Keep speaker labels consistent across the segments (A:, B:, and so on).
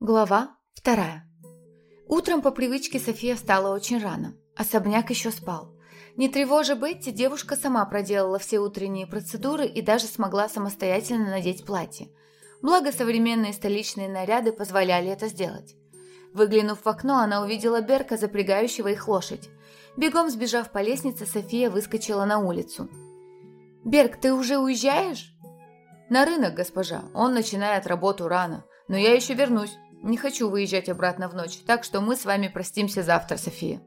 A: Глава вторая. Утром по привычке София встала очень рано. Особняк еще спал. Не тревожа Бетти, девушка сама проделала все утренние процедуры и даже смогла самостоятельно надеть платье. Благо, современные столичные наряды позволяли это сделать. Выглянув в окно, она увидела Берка, запрягающего их лошадь. Бегом сбежав по лестнице, София выскочила на улицу. «Берг, ты уже уезжаешь?»
B: «На рынок, госпожа. Он начинает работу рано. Но я еще вернусь. Не хочу выезжать обратно в ночь, так что мы с вами простимся завтра, София».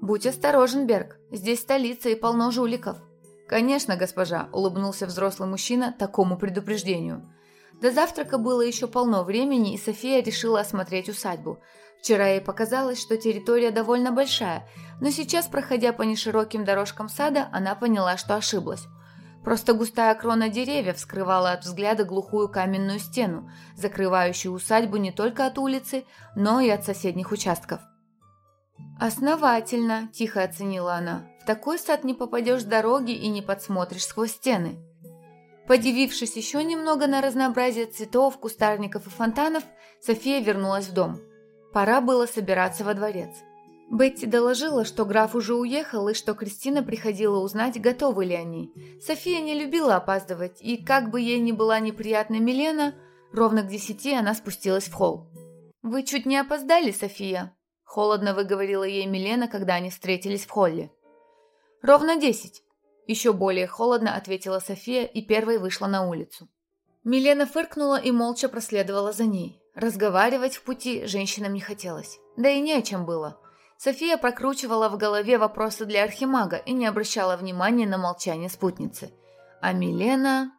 A: «Будь осторожен, Берг. Здесь столица и полно жуликов».
B: «Конечно, госпожа», – улыбнулся взрослый мужчина такому предупреждению.
A: До завтрака было еще полно времени, и София решила осмотреть усадьбу. Вчера ей показалось, что территория довольно большая, но сейчас, проходя по нешироким дорожкам сада, она поняла, что ошиблась. Просто густая крона деревьев скрывала от взгляда глухую каменную стену, закрывающую усадьбу не только от улицы, но и от соседних участков. «Основательно», – тихо оценила она. «В такой сад не попадешь с дороги и не подсмотришь сквозь стены». Подивившись еще немного на разнообразие цветов, кустарников и фонтанов, София вернулась в дом. Пора было собираться во дворец. Бетти доложила, что граф уже уехал и что Кристина приходила узнать, готовы ли они. София не любила опаздывать, и как бы ей ни была неприятна Милена, ровно к десяти она спустилась в холл. «Вы чуть не опоздали, София», – холодно выговорила ей Милена, когда они встретились в холле. «Ровно десять», – еще более холодно ответила София и первой вышла на улицу. Милена фыркнула и молча проследовала за ней. Разговаривать в пути женщинам не хотелось, да и не о чем было – София прокручивала в голове вопросы для архимага и не обращала внимания на молчание спутницы. А Милена...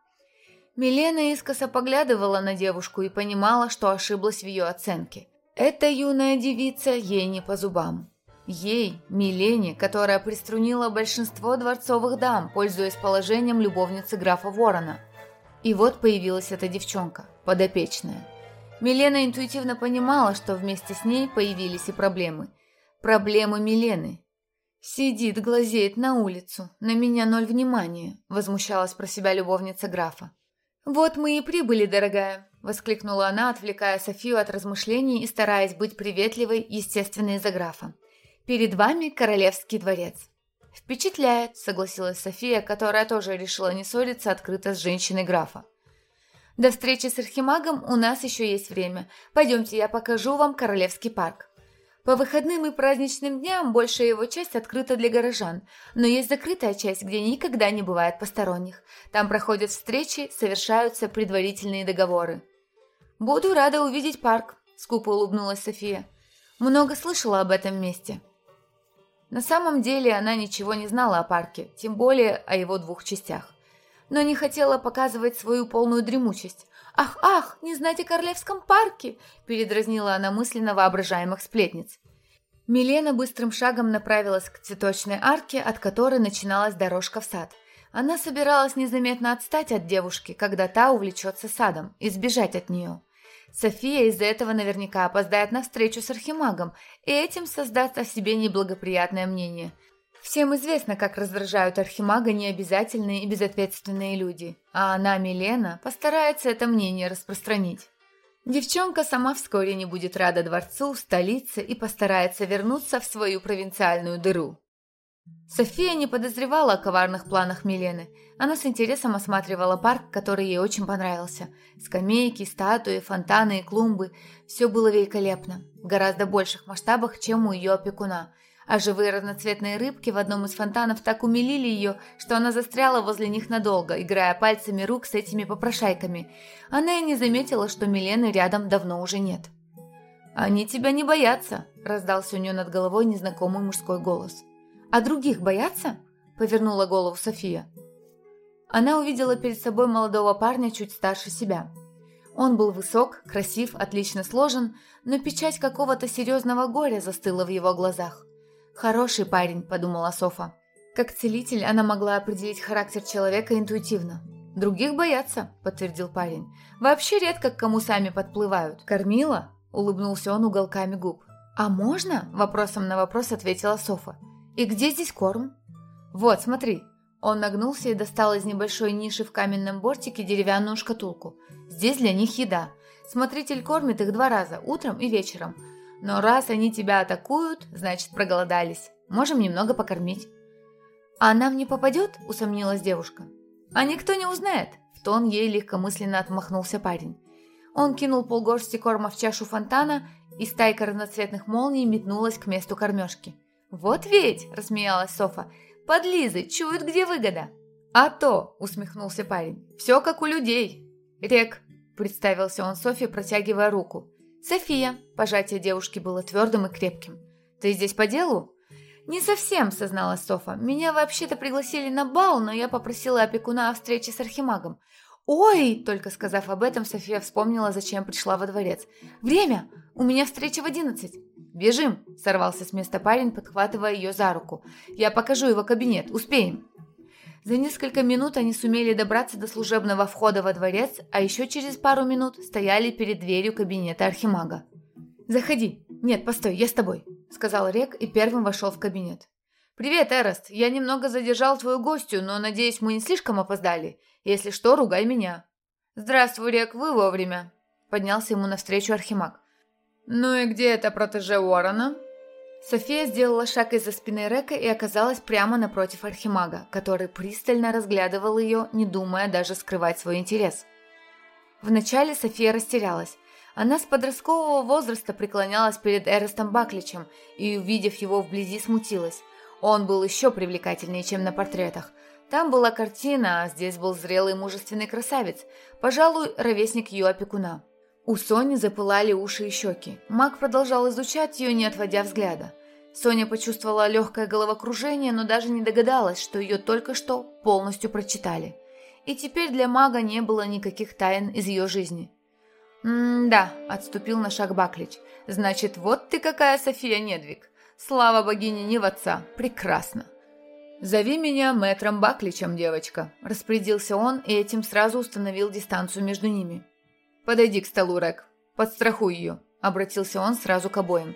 A: Милена искоса поглядывала на девушку и понимала, что ошиблась в ее оценке. Эта юная девица ей не по зубам. Ей, Милене, которая приструнила большинство дворцовых дам, пользуясь положением любовницы графа Ворона. И вот появилась эта девчонка, подопечная. Милена интуитивно понимала, что вместе с ней появились и проблемы – Проблемы Милены. Сидит, глазеет на улицу. На меня ноль внимания, возмущалась про себя любовница графа. Вот мы и прибыли, дорогая, воскликнула она, отвлекая Софию от размышлений и стараясь быть приветливой, естественно, из-за графа. Перед вами королевский дворец. «Впечатляет», — согласилась София, которая тоже решила не ссориться открыто с женщиной графа. «До встречи с Архимагом у нас еще есть время. Пойдемте, я покажу вам Королевский парк». По выходным и праздничным дням большая его часть открыта для горожан, но есть закрытая часть, где никогда не бывает посторонних. Там проходят встречи, совершаются предварительные договоры. «Буду рада увидеть парк», – скупо улыбнулась София. «Много слышала об этом месте». На самом деле она ничего не знала о парке, тем более о его двух частях. Но не хотела показывать свою полную дремучесть. «Ах, ах, не знать о Королевском парке!» – передразнила она мысленно воображаемых сплетниц. Милена быстрым шагом направилась к цветочной арке, от которой начиналась дорожка в сад. Она собиралась незаметно отстать от девушки, когда та увлечется садом, и сбежать от нее. София из-за этого наверняка опоздает на встречу с архимагом, и этим создаст о себе неблагоприятное мнение – Всем известно, как раздражают архимага необязательные и безответственные люди, а она, Милена, постарается это мнение распространить. Девчонка сама вскоре не будет рада дворцу, столице и постарается вернуться в свою провинциальную дыру. София не подозревала о коварных планах Милены. Она с интересом осматривала парк, который ей очень понравился. Скамейки, статуи, фонтаны и клумбы – все было великолепно, в гораздо больших масштабах, чем у ее опекуна – а живые разноцветные рыбки в одном из фонтанов так умилили ее, что она застряла возле них надолго, играя пальцами рук с этими попрошайками. Она и не заметила, что Милены рядом давно уже нет. «Они тебя не боятся», – раздался у нее над головой незнакомый мужской голос. «А других боятся?» – повернула голову София. Она увидела перед собой молодого парня чуть старше себя. Он был высок, красив, отлично сложен, но печать какого-то серьезного горя застыла в его глазах. «Хороший парень», – подумала Софа. Как целитель она могла определить характер человека интуитивно. «Других боятся», – подтвердил парень. «Вообще редко к кому сами подплывают. Кормила?» – улыбнулся он уголками губ. «А можно?» – вопросом на вопрос ответила Софа. «И где здесь корм?» «Вот, смотри». Он нагнулся и достал из небольшой ниши в каменном бортике деревянную шкатулку. «Здесь для них еда. Смотритель кормит их два раза, утром и вечером. Но раз они тебя атакуют, значит проголодались. Можем немного покормить». «А нам не попадет?» – усомнилась девушка. «А никто не узнает», – в тон ей легкомысленно отмахнулся парень. Он кинул полгорсти корма в чашу фонтана, и стайка разноцветных молний метнулась к месту кормежки. «Вот ведь!» – рассмеялась Софа. «Подлизы чуют, где выгода!» «А то!» – усмехнулся парень. «Все как у людей!» «Рек!» – представился он Софье, протягивая руку. «София!» – пожатие девушки было твердым и крепким. «Ты здесь по делу?» «Не совсем», – созналась Софа. «Меня вообще-то пригласили на бал, но я попросила опекуна о встрече с архимагом. «Ой!» – только сказав об этом, София вспомнила, зачем пришла во дворец. «Время! У меня встреча в одиннадцать!» «Бежим!» – сорвался с места парень, подхватывая ее за руку. «Я покажу его кабинет. Успеем!» За несколько минут они сумели добраться до служебного входа во дворец, а еще через пару минут стояли перед дверью кабинета Архимага. «Заходи!» «Нет, постой, я с тобой!» – сказал Рек и первым вошел в кабинет. «Привет, Эрост! Я немного задержал твою гостью, но, надеюсь, мы не слишком опоздали. Если что, ругай меня». «Здравствуй, Рек, вы вовремя», — поднялся ему навстречу Архимаг. «Ну и где это протеже Уоррена?» София сделала шаг из-за спины Река и оказалась прямо напротив Архимага, который пристально разглядывал ее, не думая даже скрывать свой интерес. Вначале София растерялась. Она с подросткового возраста преклонялась перед Эростом Бакличем и, увидев его вблизи, смутилась. Он был еще привлекательнее, чем на портретах, там была картина, а здесь был зрелый мужественный красавец, пожалуй, ровесник ее опекуна. У Сони запылали уши и щеки. Маг продолжал изучать ее, не отводя взгляда. Соня почувствовала легкое головокружение, но даже не догадалась, что ее только что полностью прочитали. И теперь для мага не было никаких тайн из ее жизни. «М-да», — отступил на шаг Баклич. «Значит, вот ты какая София Недвиг. Слава богине не в отца. Прекрасно». «Зови меня мэтром Бакличем, девочка», – распорядился он и этим сразу установил дистанцию между ними. «Подойди к столу, Рек. Подстрахуй ее», – обратился он сразу к обоим.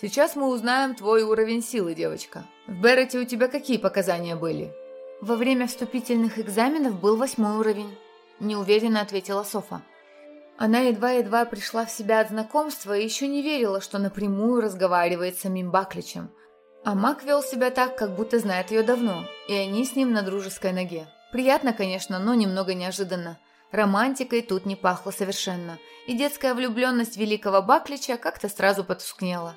A: «Сейчас мы узнаем твой уровень силы, девочка. В Беррете у тебя какие показания были?» «Во время вступительных экзаменов был восьмой уровень», – неуверенно ответила Софа. Она едва-едва пришла в себя от знакомства и еще не верила, что напрямую разговаривает с самим Бакличем – а Мак вел себя так, как будто знает ее давно, и они с ним на дружеской ноге. Приятно, конечно, но немного неожиданно. Романтикой тут не пахло совершенно, и детская влюбленность великого Баклича как-то сразу потускнела.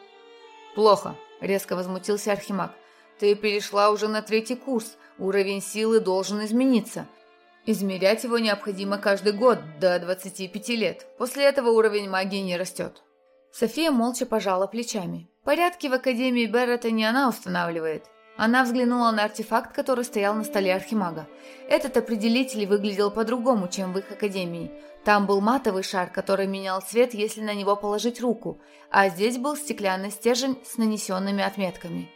B: «Плохо», – резко возмутился Архимаг. «Ты перешла уже на третий курс, уровень силы должен измениться. Измерять его необходимо каждый год до 25 лет. После этого уровень магии не растет».
A: София молча пожала плечами. Порядки в Академии Беррета не она устанавливает. Она взглянула на артефакт, который стоял на столе Архимага. Этот определитель выглядел по-другому, чем в их Академии. Там был матовый шар, который менял цвет, если на него положить руку, а здесь был стеклянный стержень с нанесенными отметками.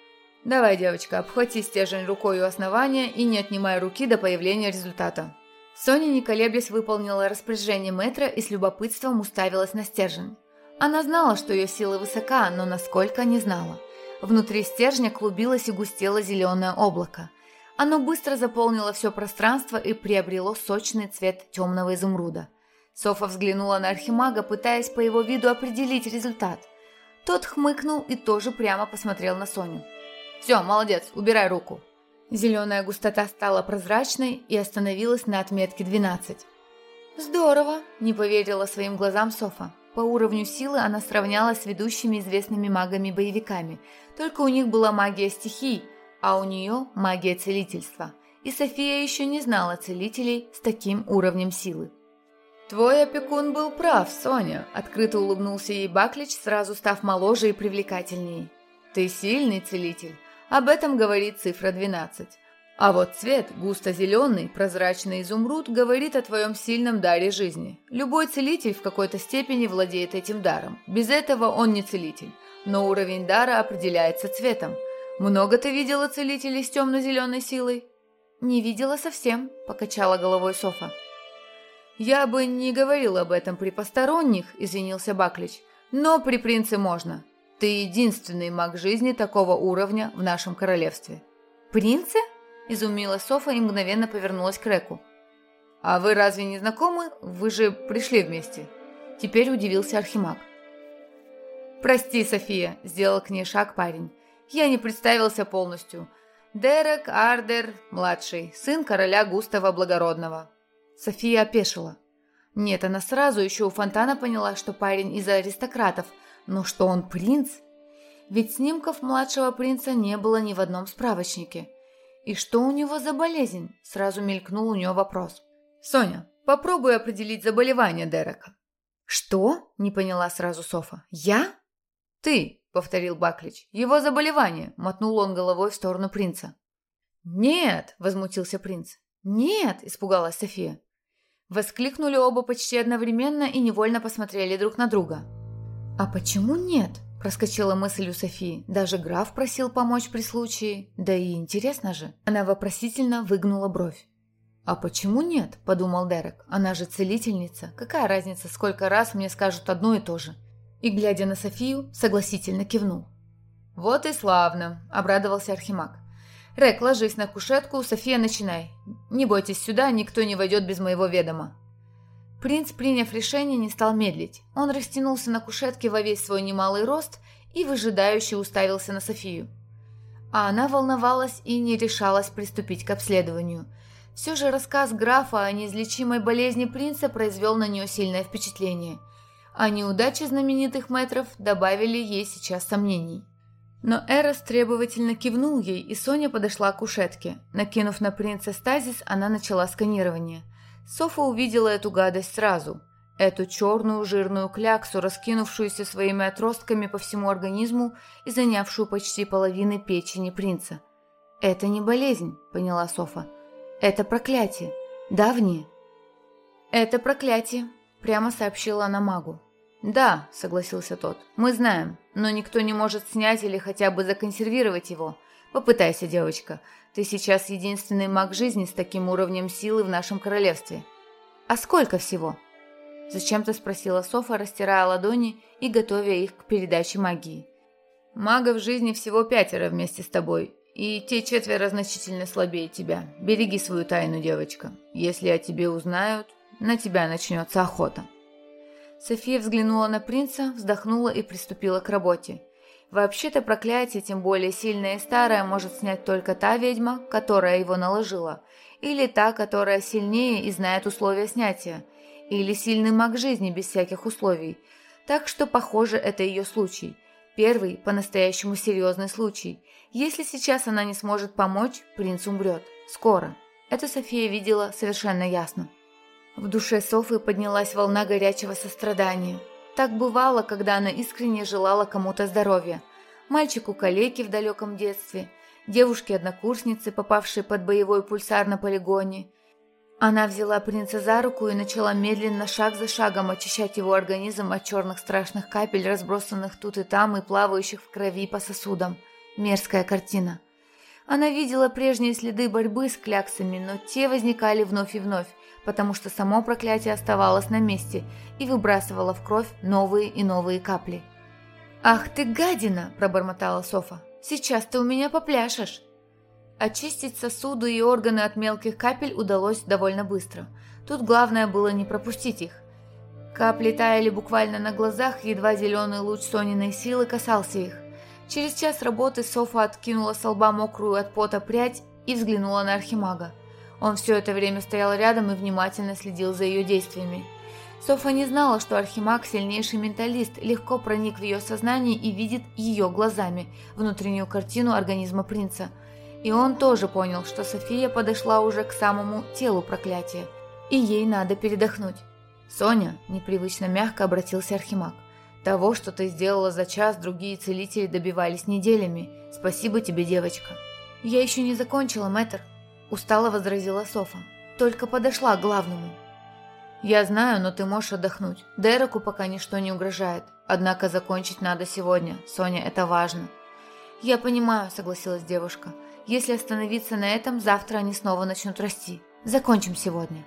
B: «Давай, девочка, обхвати стержень рукой у основания и не отнимай руки до появления результата».
A: Соня, не колеблясь, выполнила распоряжение мэтра и с любопытством уставилась на стержень. Она знала, что ее сила высока, но насколько не знала. Внутри стержня клубилось и густело зеленое облако. Оно быстро заполнило все пространство и приобрело сочный цвет темного изумруда. Софа взглянула на Архимага, пытаясь по его виду определить результат. Тот хмыкнул и тоже прямо посмотрел на Соню.
B: «Все, молодец, убирай руку».
A: Зеленая густота стала прозрачной и остановилась на отметке 12. «Здорово!» – не поверила своим глазам Софа. По уровню силы она сравнялась с ведущими известными магами-боевиками, только у них была магия стихий, а у нее магия целительства. И София еще не знала целителей с таким уровнем силы.
B: «Твой опекун был прав, Соня», – открыто улыбнулся ей Баклич, сразу став моложе и привлекательнее. «Ты сильный целитель. Об этом говорит цифра 12. А вот цвет, густо-зеленый, прозрачный изумруд, говорит о твоем сильном даре жизни. Любой целитель в какой-то степени владеет этим даром. Без этого он не целитель. Но уровень дара определяется цветом. Много ты видела целителей с темно-зеленой силой?
A: Не видела совсем, покачала головой Софа.
B: Я бы не говорил об этом при посторонних, извинился Баклич. Но при принце можно. Ты единственный маг жизни такого уровня в нашем королевстве.
A: Принце? Изумила Софа и мгновенно повернулась к Реку.
B: «А вы разве не знакомы? Вы же пришли вместе».
A: Теперь удивился Архимаг. «Прости, София», – сделал к ней шаг парень. «Я не представился полностью. Дерек Ардер, младший, сын короля Густава Благородного». София опешила. Нет, она сразу еще у фонтана поняла, что парень из аристократов, но что он принц? Ведь снимков младшего принца не было ни в одном справочнике. И что у него за болезнь? Сразу мелькнул у нее вопрос. «Соня, попробуй определить заболевание Дерека».
B: «Что?» – не поняла сразу Софа. «Я?»
A: «Ты», – повторил Баклич. «Его заболевание», – мотнул он головой в сторону принца.
B: «Нет», – возмутился принц. «Нет», – испугалась София. Воскликнули оба почти одновременно и невольно посмотрели друг на друга. «А почему нет?» – проскочила мысль у Софии. Даже граф просил помочь при случае. Да и интересно же. Она вопросительно выгнула бровь. «А почему нет?» – подумал Дерек. «Она же целительница. Какая разница, сколько раз мне скажут одно и то же?» И, глядя на Софию, согласительно кивнул.
A: «Вот и славно!» – обрадовался Архимаг. «Рек, ложись на кушетку, София, начинай. Не бойтесь, сюда никто не войдет без моего ведома».
B: Принц, приняв решение, не стал медлить. Он растянулся на кушетке во весь свой немалый рост и выжидающе уставился на Софию. А она волновалась и не решалась приступить к обследованию. Все же рассказ графа о неизлечимой болезни принца произвел на нее сильное впечатление, а неудачи знаменитых метров добавили ей сейчас сомнений. Но Эрос требовательно кивнул ей, и Соня подошла к кушетке. Накинув на принца стазис, она начала сканирование. Софа увидела эту гадость сразу. Эту черную жирную кляксу, раскинувшуюся своими отростками по всему организму и занявшую почти половины печени принца. «Это не болезнь», — поняла Софа. «Это проклятие. Давнее». «Это проклятие», — прямо сообщила она магу.
A: «Да», — согласился тот, — «мы знаем, но никто не может снять или хотя бы законсервировать его. Попытайся, девочка. Ты сейчас единственный маг жизни с таким уровнем силы в нашем королевстве».
B: «А сколько всего?» Зачем-то спросила Софа, растирая ладони и готовя их к передаче магии.
A: «Магов жизни всего пятеро вместе с тобой, и те четверо значительно слабее тебя. Береги свою тайну, девочка. Если о тебе узнают, на тебя начнется охота».
B: София взглянула на принца, вздохнула и приступила к работе. Вообще-то проклятие, тем более сильное и старое, может снять только та ведьма, которая его наложила, или та, которая сильнее и знает условия снятия, или сильный маг жизни без всяких условий. Так что, похоже, это ее случай. Первый, по-настоящему серьезный случай. Если сейчас она не сможет помочь, принц умрет. Скоро. Это София видела совершенно ясно. В душе Софы поднялась волна горячего сострадания. Так бывало, когда она искренне желала кому-то здоровья. Мальчику-калеке в далеком детстве, девушке-однокурснице, попавшей под боевой пульсар на полигоне. Она взяла принца за руку и начала медленно, шаг за шагом, очищать его организм от черных страшных капель, разбросанных тут и там и плавающих в крови по сосудам. Мерзкая картина. Она видела прежние следы борьбы с кляксами, но те возникали вновь и вновь, потому что само проклятие оставалось на месте и выбрасывало в кровь новые и новые капли. «Ах ты гадина!» – пробормотала Софа. «Сейчас ты у меня попляшешь!» Очистить сосуды и органы от мелких капель удалось довольно быстро. Тут главное было не пропустить их. Капли таяли буквально на глазах, едва зеленый луч Сониной силы касался их. Через час работы Софа откинула с лба мокрую от пота прядь и взглянула на Архимага. Он все это время стоял рядом и внимательно следил за ее действиями. Софа не знала, что Архимаг, сильнейший менталист, легко проник в ее сознание и видит ее глазами, внутреннюю картину организма принца. И он тоже понял, что София подошла уже к самому телу проклятия, и ей надо передохнуть. «Соня», – непривычно мягко обратился Архимаг, – «того, что ты сделала за час, другие целители добивались неделями. Спасибо тебе, девочка». «Я еще не закончила, мэтр», Устало возразила Софа. Только подошла к главному. «Я знаю, но ты можешь отдохнуть. Дереку пока ничто не угрожает. Однако закончить надо сегодня. Соня, это важно». «Я понимаю», — согласилась девушка. «Если остановиться на этом, завтра они снова начнут расти. Закончим сегодня».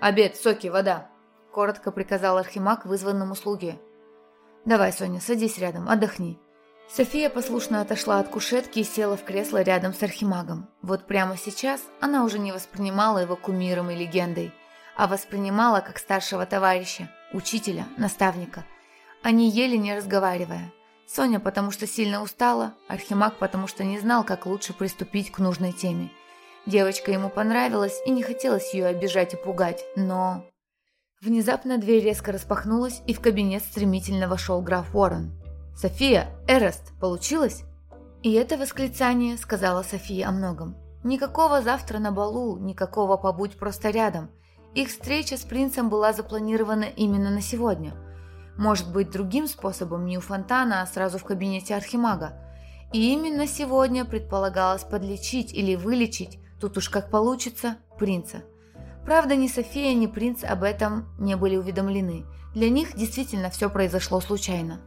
A: «Обед, соки, вода», —
B: коротко приказал Архимаг вызванному слуге. «Давай, Соня, садись рядом, отдохни». София послушно отошла от кушетки и села в кресло рядом с Архимагом. Вот прямо сейчас она уже не воспринимала его кумиром и легендой,
A: а воспринимала как старшего товарища, учителя, наставника. Они ели не разговаривая. Соня потому что сильно устала, Архимаг потому что не знал, как лучше приступить к нужной теме. Девочка ему понравилась и не хотелось ее обижать и пугать, но... Внезапно дверь резко распахнулась, и в кабинет стремительно вошел граф Уоррен. «София! Эрест! Получилось?» И это восклицание сказала София о многом. Никакого завтра на балу, никакого побудь просто рядом. Их встреча с принцем была запланирована именно на сегодня. Может быть, другим способом, не у фонтана, а сразу в кабинете архимага. И именно сегодня предполагалось подлечить или вылечить, тут уж как получится, принца. Правда, ни София, ни принц об этом не были уведомлены. Для них действительно все произошло случайно.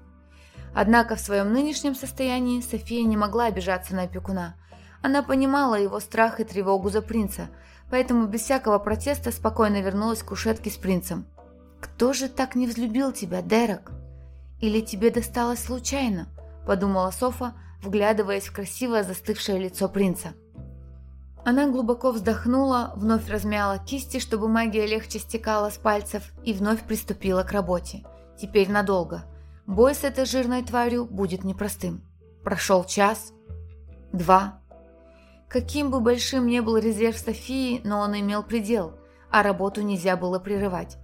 A: Однако в своем нынешнем состоянии София не могла обижаться на опекуна. Она понимала его страх и тревогу за принца, поэтому без всякого протеста спокойно вернулась к кушетке с принцем. «Кто же так не взлюбил тебя, Дерек? Или тебе досталось случайно?» – подумала Софа, вглядываясь в красивое застывшее лицо принца. Она глубоко вздохнула, вновь размяла кисти, чтобы магия легче стекала с пальцев, и вновь приступила к работе. Теперь надолго. Бой с этой жирной тварью будет непростым. Прошел час, два. Каким бы большим ни был резерв Софии, но он имел предел, а работу нельзя было прерывать.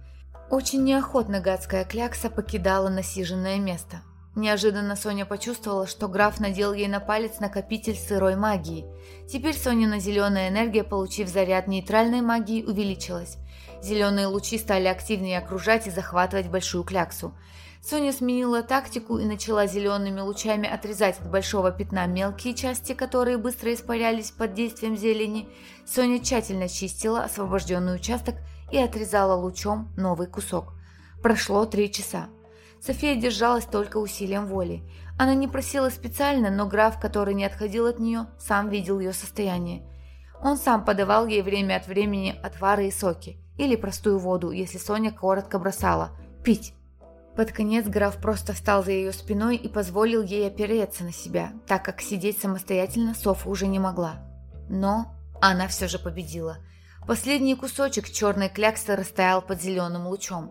A: Очень неохотно гадская клякса покидала насиженное место. Неожиданно Соня почувствовала, что граф надел ей на палец накопитель сырой магии. Теперь Сонина зеленая энергия, получив заряд нейтральной магии, увеличилась. Зеленые лучи стали активнее окружать и захватывать большую кляксу. Соня сменила тактику и начала зелеными лучами отрезать от большого пятна мелкие части, которые быстро испарялись под действием зелени. Соня тщательно чистила освобожденный участок и отрезала лучом новый кусок. Прошло три часа. София держалась только усилием воли. Она не просила специально, но граф, который не отходил от нее, сам видел ее состояние. Он сам подавал ей время от времени отвары и соки, или простую воду, если Соня коротко бросала «пить». Под конец граф просто встал за ее спиной и позволил ей опереться на себя, так как сидеть самостоятельно Софа уже не могла. Но она все же победила. Последний кусочек черной кляксы растаял под зеленым лучом.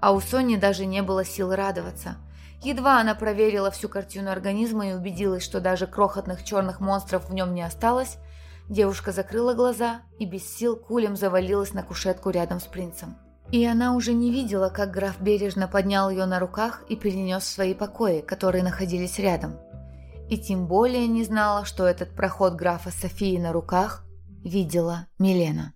A: А у Сони даже не было сил радоваться. Едва она проверила всю картину организма и убедилась, что даже крохотных черных монстров в нем не осталось, девушка закрыла глаза и без сил кулем завалилась на кушетку рядом с принцем. И она уже не видела, как граф бережно поднял ее на руках и перенес в свои покои, которые находились рядом. И тем более не знала, что этот проход графа Софии на руках видела Милена.